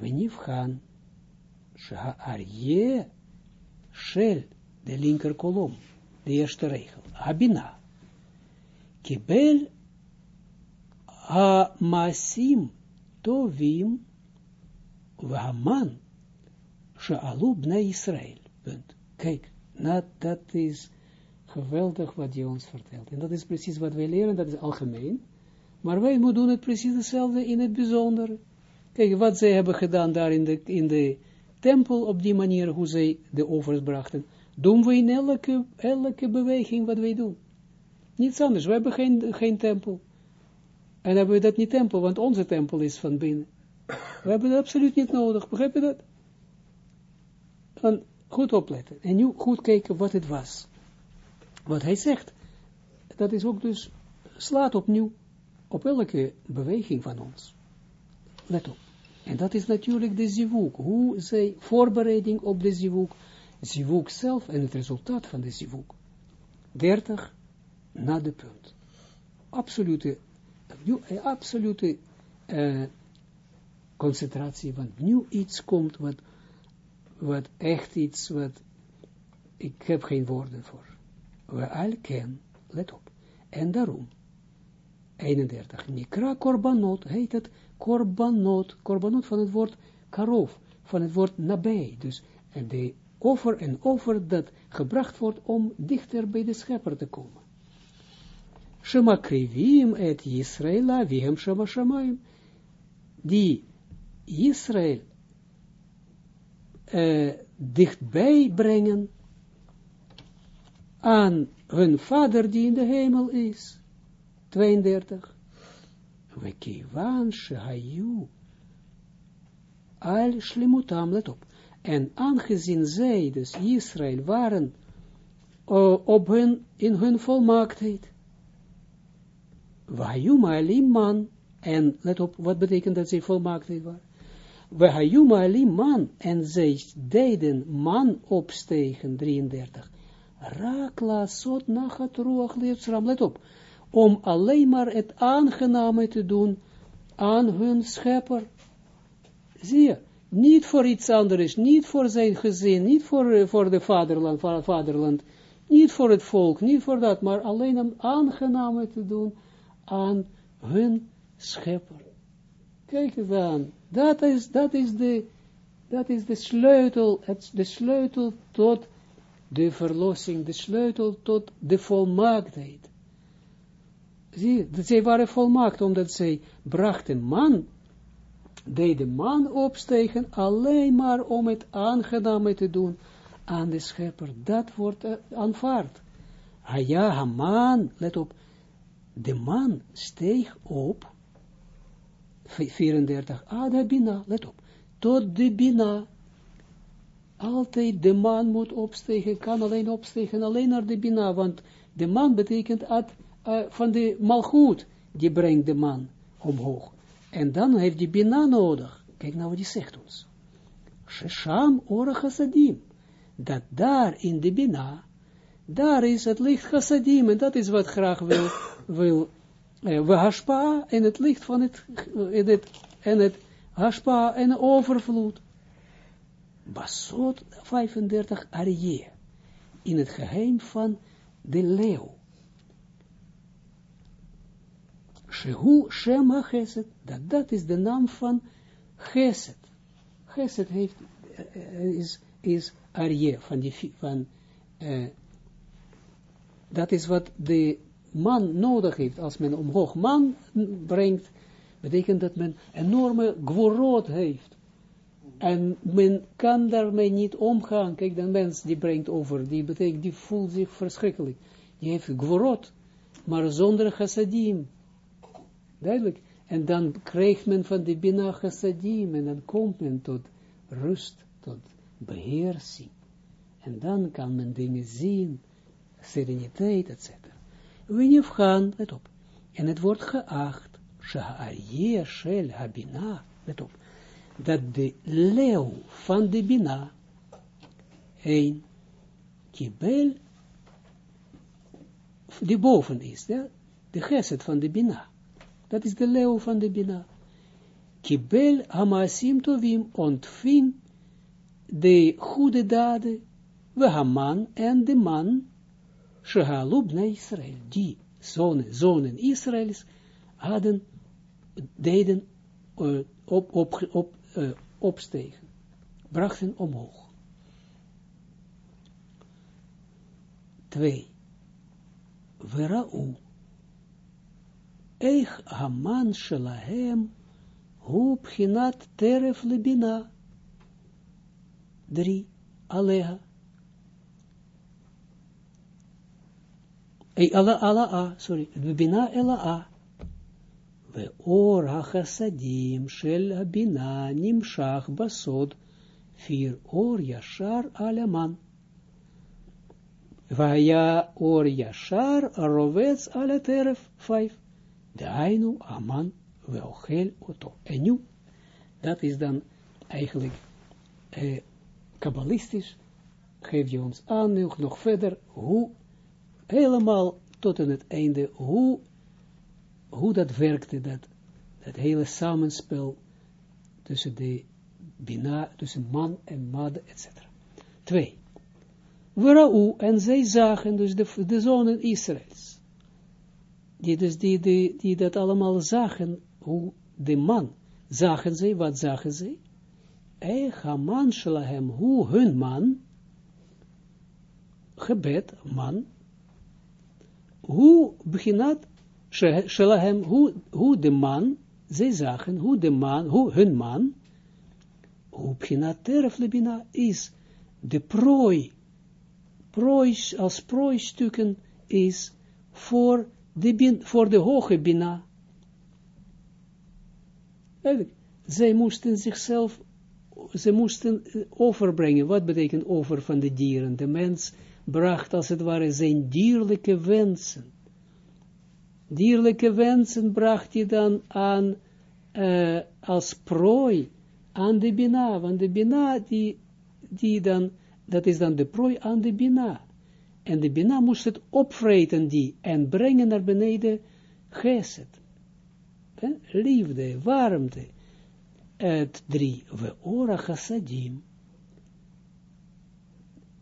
Venifhan, Sheha Arje, Shel, de linker kolom, de eerste regel, Abina. Kibel, Amasim, Tovim Waman alub na Israël. Kijk, nou, dat is geweldig wat je ons vertelt. En dat is precies wat wij leren, dat is algemeen. Maar wij moeten doen het precies hetzelfde in het bijzonder. Kijk, wat zij hebben gedaan daar in de, in de tempel, op die manier hoe zij de offers brachten, doen we in elke, elke beweging wat wij doen. Niets anders, we hebben geen, geen tempel. En hebben we dat niet tempel, want onze tempel is van binnen. We hebben dat absoluut niet nodig, begrijp je dat? Dan goed opletten. En nu goed kijken wat het was. Wat hij zegt, dat is ook dus, slaat opnieuw op elke beweging van ons. Let op. En dat is natuurlijk de zivuk. Hoe zij voorbereiding op de zivuk, zivuk zelf en het resultaat van de zivuk. 30 na de punt. Absolute, absolute uh, concentratie, want nu iets komt wat, wat echt iets, wat ik heb geen woorden voor. We al ken, let op. En daarom, 31, Nikra Korbanot, heet het Korbanot, Korbanot van het woord Karov, van het woord nabij, dus, en de offer en offer dat gebracht wordt om dichter bij de schepper te komen. Shema krivim et Yisrael avihem shema shamayim, die Israël uh, dichtbij brengen aan hun vader die in de hemel is. 32. We kivan shehayu al shlimutam, let op. En aangezien zij, dus Israël, waren uh, op hun, in hun volmaaktheid. Wahayu ma'alim man, en let op, wat betekent dat zij volmaaktheid waren? Wahayu ma'alim man, en zij deden man opstegen, 33. Rakla sot nachat ruach leersram, let op, om alleen maar het aangename te doen aan hun schepper. Zie je, niet voor iets anders, niet voor zijn gezin, niet voor, voor de vaderland, vaderland, niet voor het volk, niet voor dat, maar alleen om aangename te doen aan hun schepper. Kijk eens aan, dat is, dat is de, dat is de sleutel, het, de sleutel tot de verlossing, de sleutel tot de volmaaktheid. Zie, zij waren volmaakt, omdat zij brachten man, deden man opstegen, alleen maar om het aangename te doen aan de schepper. Dat wordt uh, aanvaard. Haya, man, let op, de man steeg op, 34, Ada Bina, let op, tot de Bina, altijd de man moet opstegen, kan alleen opstegen, alleen naar de Bina, want de man betekent at, uh, van de malgoed, die brengt de man omhoog. En dan heeft die Bina nodig. Kijk nou wat die zegt ons. Shesham ora chassadim. Dat daar in de Bina, daar is het licht chassadim, en dat is wat graag wil, wil uh, we hashpa, en het licht van het, en het, en het hashpa en overvloed. Basot 35 Arje, in het geheim van de leeuw. Shehu Shema Geset, dat dat is de naam van Geset. Geset heeft, is, is Arje, van die, van, uh, dat is wat de man nodig heeft, als men omhoog man brengt, betekent dat men enorme gworot heeft. En men kan daarmee niet omgaan. Kijk, de mens die brengt over, die betekent, die voelt zich verschrikkelijk. Die heeft gworot, maar zonder chassadim. Duidelijk. En dan krijgt men van de bina chassadim, en dan komt men tot rust, tot beheersing. En dan kan men dingen zien, sereniteit, etc. gaan, let op. En het wordt geacht, shel habina, let op dat de leeuw van de Bina, 1. Kibel, die boven is, ja? de geset van de Bina. Dat is de leeuw van de Bina. Kibel hamasim tovim ontving de goede daden, we haman en de man, shehalub na Israël, die zonen, zonen Israëls, hadden, deden uh, op, op, op, uh, opstegen, brachten omhoog. Twee. Vera'u. Eich haman shelahem hu pchinat teref lebina. Drie. Aleha. Ei, ala, ala, a, sorry, bina ela. We or ha-chasadim shel bina nimshach basod, vier or yashar alaman. Vaya or yashar rovets ala teref, vijf. Dainu aman we ochel oto. En nu, dat is dan eigenlijk eh, kabbalistisch, geef je ons aan nog verder, hoe helemaal tot aan het einde, hoe, hoe dat werkte, dat, dat hele samenspel tussen de bina, tussen man en mad, etc. Twee. Werau, en zij zagen dus de, de zonen Israëls, die, dus die, die, die dat allemaal zagen, hoe de man, zagen zij, wat zagen zij? Man shalahem, hoe hun man, gebed, man, hoe beginat shalahem, hoe, hoe de man, zij zagen, hoe de man, hoe hun man, hoe beginat is de prooi, prooi, als prooistukken is voor de, bin, voor de hoge bina. Zij moesten zichzelf, ze moesten overbrengen. Wat betekent over van de dieren? De mens bracht als het ware zijn dierlijke wensen. Dierlijke wensen bracht hij dan aan uh, als prooi aan de bina, want de bina die, die dan, dat is dan de prooi aan de bina. En de bina moest het opvreten die en brengen naar beneden geset. Liefde, warmte. Het drie, we ora chassadim.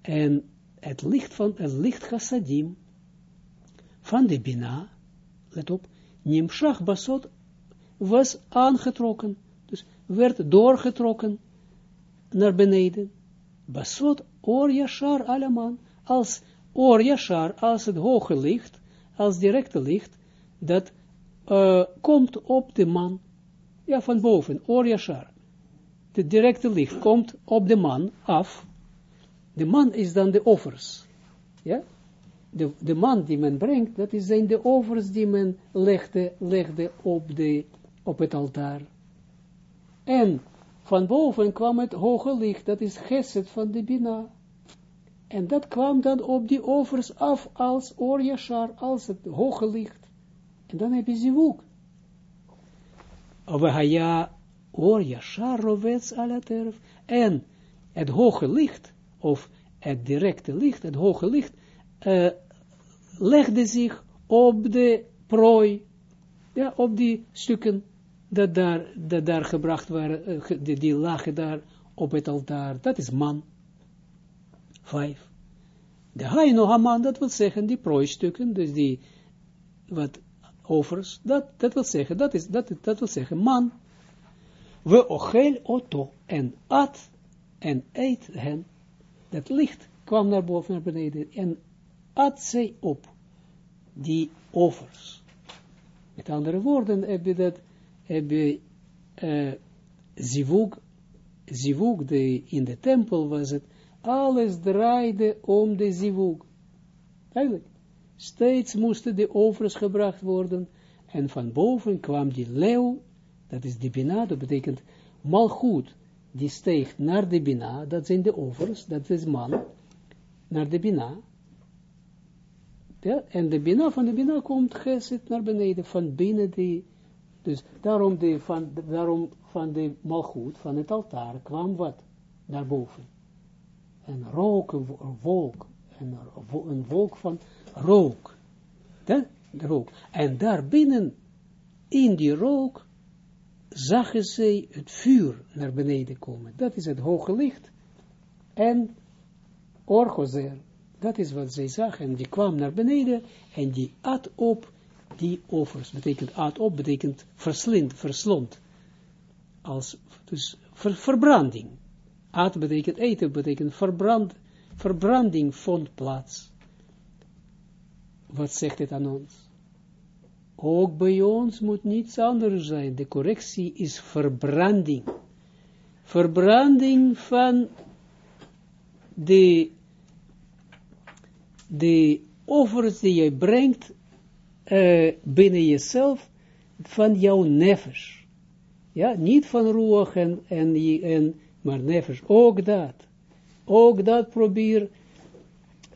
En het licht van, het licht chassadim, van de Bina, let op, Nimshach Basot, was aangetrokken, dus werd doorgetrokken naar beneden. Basot, Or Yashar Alaman, als Or Yashar, als het hoge licht, als directe licht, dat uh, komt op de man, ja, van boven, Or Yashar. De directe licht komt op de man af, de man is dan de offers. Ja? De, de man die men brengt, dat zijn de offers die men legde, legde op, de, op het altaar. En van boven kwam het hoge licht, dat is geset van de Bina. En dat kwam dan op die offers af als Orjashar, als het hoge licht. En dan heb je zivuk. Ovehaya Orjashar rovets alaterf. En het hoge licht of het directe licht, het hoge licht, uh, legde zich op de prooi, ja, op die stukken dat daar, dat daar gebracht waren, uh, die, die lagen daar op het altaar. Dat is man. Vijf. De Haino Haman, dat wil zeggen, die prooistukken, dus die, wat overs, dat, dat wil zeggen, dat, is, dat, dat wil zeggen, man. We ochel oto, en at, en eet hen dat licht kwam naar boven, naar beneden, en at zij op die offers. Met andere woorden, heb je dat, heb je uh, zivug, zivug de, in de tempel was het, alles draaide om de zivug. Eigenlijk, steeds moesten de offers gebracht worden, en van boven kwam die leeuw, dat is die bina, dat betekent malgoed, die steekt naar de Bina, dat zijn de overs, dat is man, naar de Bina. Ja, en de Bina, van de Bina komt Geset naar beneden, van binnen die, dus daarom, de, van, daarom van de Malchut, van het altaar, kwam wat naar boven. een rook, een wolk, een, een wolk van rook. Dat, rook. En daarbinnen, in die rook, zagen zij het vuur naar beneden komen. Dat is het hoge licht. En Orgozer, dat is wat zij zagen. En die kwam naar beneden en die at op die offers. Betekent at op, betekent verslind, verslond. Als, dus verbranding. At betekent eten, betekent verbrand, verbranding vond plaats. Wat zegt het aan ons? Ook bij ons moet niets anders zijn. De correctie is verbranding. Verbranding van de, de offers die je brengt uh, binnen jezelf van jouw nefesh. Ja, niet van roeg en, en, en maar nefesh. Ook dat. Ook dat probeer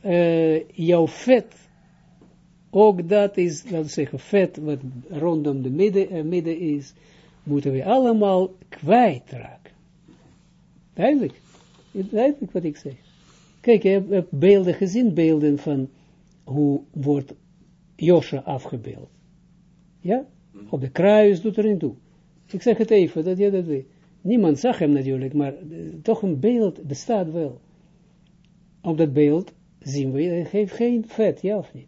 uh, jouw vet. Ook dat is, laten we zeggen, vet wat rondom de midden, uh, midden is, moeten we allemaal kwijtraken. Duidelijk. Duidelijk wat ik zeg. Kijk, je hebt beelden gezien, beelden van hoe wordt Josha afgebeeld. Ja? Op de kruis doet erin toe. Ik zeg het even, dat je dat weet. Niemand zag hem natuurlijk, maar uh, toch een beeld bestaat wel. Op dat beeld zien we, hij geeft geen vet, ja of niet?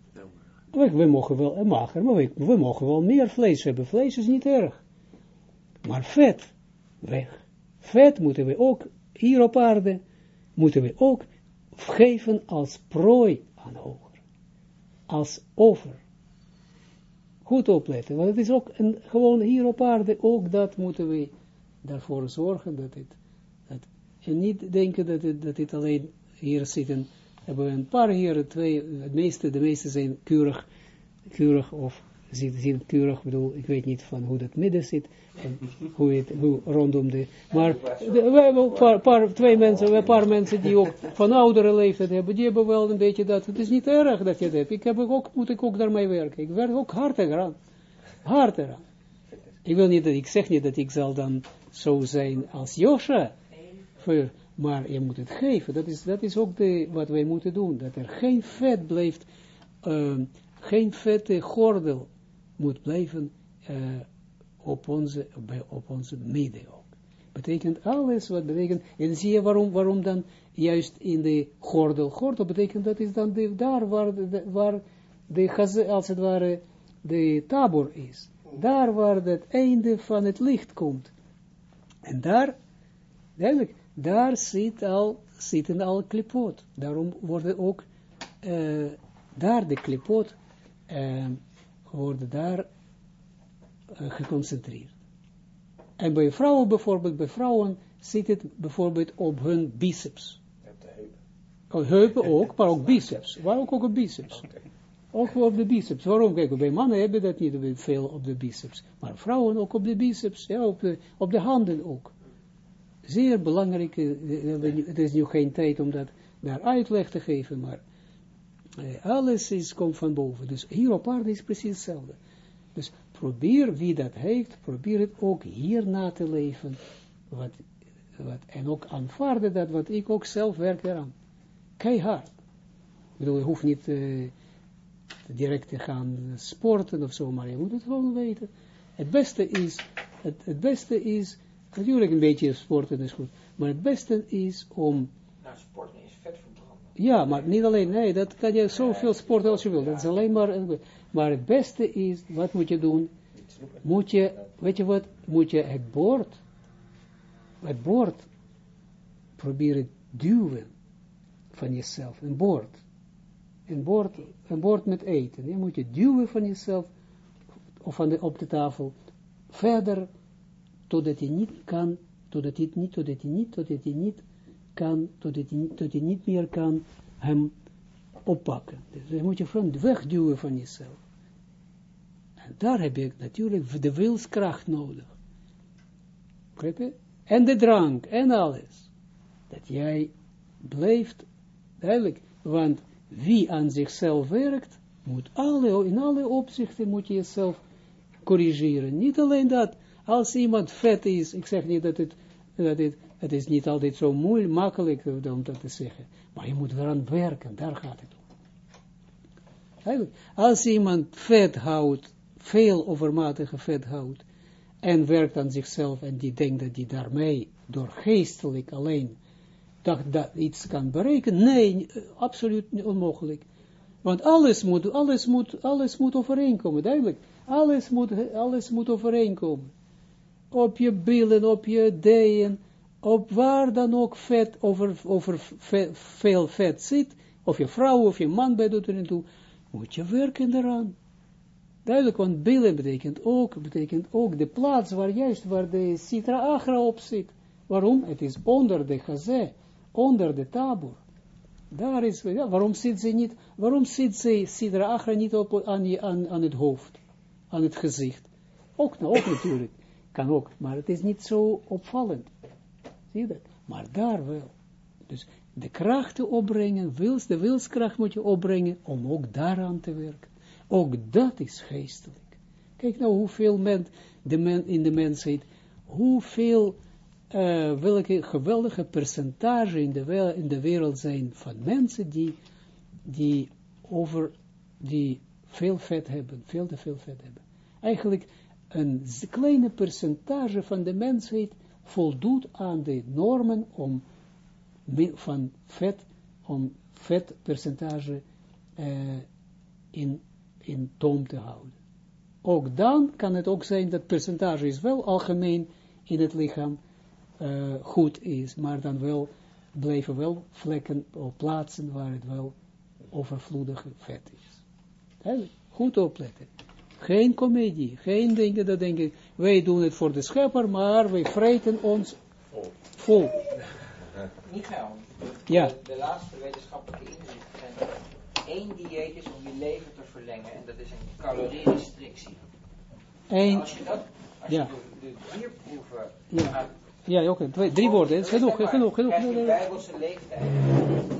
We, we mogen wel, mager, maar we, mogen wel meer vlees hebben. Vlees is niet erg. Maar vet, weg. Vet moeten we ook, hier op aarde, moeten we ook geven als prooi aan hoger. Als over. Goed opletten, want het is ook een, gewoon hier op aarde, ook dat moeten we daarvoor zorgen dat het, dat, en niet denken dat het, dat alleen hier zitten, hebben een paar heren, twee, het meeste, de meeste zijn keurig, keurig of zien keurig, bedoel, ik weet niet van hoe dat midden zit, en hoe het, hoe rondom de, maar we hebben paar, twee mensen, een paar mensen die ook van oudere leeftijd hebben, die hebben wel een beetje dat, het is niet erg dat je dat hebt, ik heb ook, moet ik ook daarmee werken, ik werk ook hard eraan, hard eraan. Ik wil niet dat, ik zeg niet dat ik zal dan zo zijn als Josha, maar je moet het geven, dat is, dat is ook de, wat wij moeten doen, dat er geen vet blijft, uh, geen vette gordel moet blijven uh, op, onze, op onze midden ook. Betekent alles wat betekent, en zie je waarom, waarom dan juist in de gordel, gordel betekent dat is dan de, daar waar, de, waar de, als het ware, de tabor is. Daar waar het einde van het licht komt. En daar, duidelijk, daar zit al, zitten al klipot. Daarom worden ook, uh, daar de klipot, uh, worden daar uh, geconcentreerd. En bij vrouwen bijvoorbeeld, bij vrouwen zit het bijvoorbeeld op hun biceps. Op de heupen. Oh, heupen ook, maar ook biceps. Waarom ook op biceps? Ook op de biceps. Waarom? Kijk, bij mannen hebben dat niet veel op de biceps. Maar vrouwen ook op de biceps, ja, op, de, op de handen ook. Zeer belangrijk, het is nu geen tijd om dat daar uitleg te geven, maar eh, alles is, komt van boven. Dus hier op aarde is precies hetzelfde. Dus probeer wie dat heeft, probeer het ook hier na te leven. Wat, wat, en ook aanvaarden dat wat ik ook zelf werk eraan. Keihard. Ik bedoel, je hoeft niet uh, direct te gaan sporten of zo, maar je moet het gewoon weten. Het beste is, het, het beste is, natuurlijk een beetje sporten is goed, maar het beste is om... Nou, sporten ja, maar niet alleen, nee, dat kan je zoveel sporten als je wil. Dat is alleen maar, maar het beste is, wat moet je doen? Moet je, weet je wat, moet je het bord, het bord proberen duwen van jezelf, een bord. Een bord, een bord met eten. Je moet je duwen van jezelf, of van de, op de tafel, verder, totdat je niet kan, totdat je niet, totdat je niet, totdat je niet kan, tot hij, hij niet meer kan hem oppakken. Dus dan moet je van wegduwen van jezelf. En daar heb je natuurlijk de wilskracht nodig. En de drank, en alles. Dat jij blijft, duidelijk, want wie aan zichzelf werkt, moet alle, in alle opzichten moet je jezelf corrigeren. Niet alleen dat, als iemand vet is, ik zeg niet dat het, dat het Het is niet altijd zo moeilijk, makkelijk om dat te zeggen. Maar je moet eraan werken, daar gaat het om. Als iemand vet houdt, veel overmatige vet houdt, en werkt aan zichzelf, en die denkt dat die daarmee, door geestelijk alleen, dat, dat iets kan bereiken, nee, absoluut onmogelijk. Want alles moet, alles moet, alles moet overeenkomen, duidelijk. Alles moet, alles moet overeenkomen. Op je billen, op je dijen, op waar dan ook vet, over, over veel vet zit, of je vrouw of je man bij doet er toe, moet je werken eraan. Duidelijk, want billen betekent ook, betekent ook de plaats waar juist, waar de citra agra op zit. Waarom? Het is onder de gazé, onder de tabor. Daar is, waarom zit ze niet, waarom zit ze, citra agra niet op, aan, aan, aan het hoofd, aan het gezicht? Ook, nou, ook natuurlijk, kan ook, maar het is niet zo opvallend. Zie je dat? Maar daar wel. Dus de krachten opbrengen, de wilskracht moet je opbrengen, om ook daaraan te werken. Ook dat is geestelijk. Kijk nou hoeveel men, de men in de mensheid, hoeveel, uh, welke geweldige percentage in de, in de wereld zijn van mensen die, die over, die veel vet hebben, veel te veel vet hebben. Eigenlijk een kleine percentage van de mensheid voldoet aan de normen om van vet, om vetpercentage uh, in, in toom te houden. Ook dan kan het ook zijn dat percentage is wel algemeen in het lichaam uh, goed is, maar dan wel blijven wel vlekken of plaatsen waar het wel overvloedige vet is. Goed opletten. Geen komedie, geen dingen dat denken, wij doen het voor de schepper, maar wij vreten ons vol. Michael, ja. de, laatste wetenschappelijke inzichten zijn dat één dieet is om je leven te verlengen en dat is een calorierestrictie. Eén. Als je dat, als ja. je de, de dierproeven Ja. gaat Ja, oké, twee- drie woorden, is genoeg, genoeg, genoeg. krijg je genoeg. bijbelse leeftijd.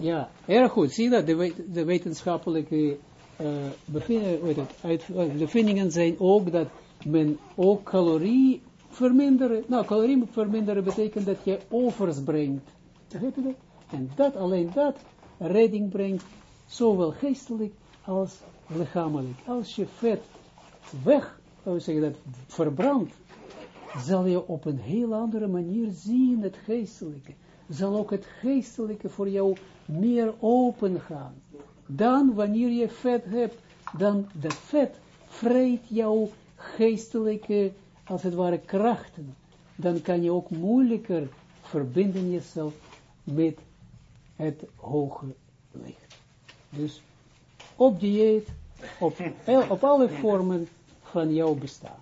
Ja, erg goed. Zie je dat? De, we- de wetenschappelijke eh bevindingen, weet het, uit, eh, bevindingen zijn ook dat men ook calorie verminderen. Nou, calorie verminderen betekent dat je overs brengt. Begrijp je dat? En dat, alleen dat, redding brengt, zowel geestelijk als lichamelijk. Als je vet weg, hoe zeg je dat, verbrandt, zal je op een heel andere manier zien het geestelijke. Zal ook het geestelijke voor jou meer open gaan. Dan, wanneer je vet hebt, dan dat vet vreet jouw geestelijke, als het ware, krachten. Dan kan je ook moeilijker verbinden jezelf met het hoge licht. Dus op dieet, op, op alle vormen van jouw bestaan.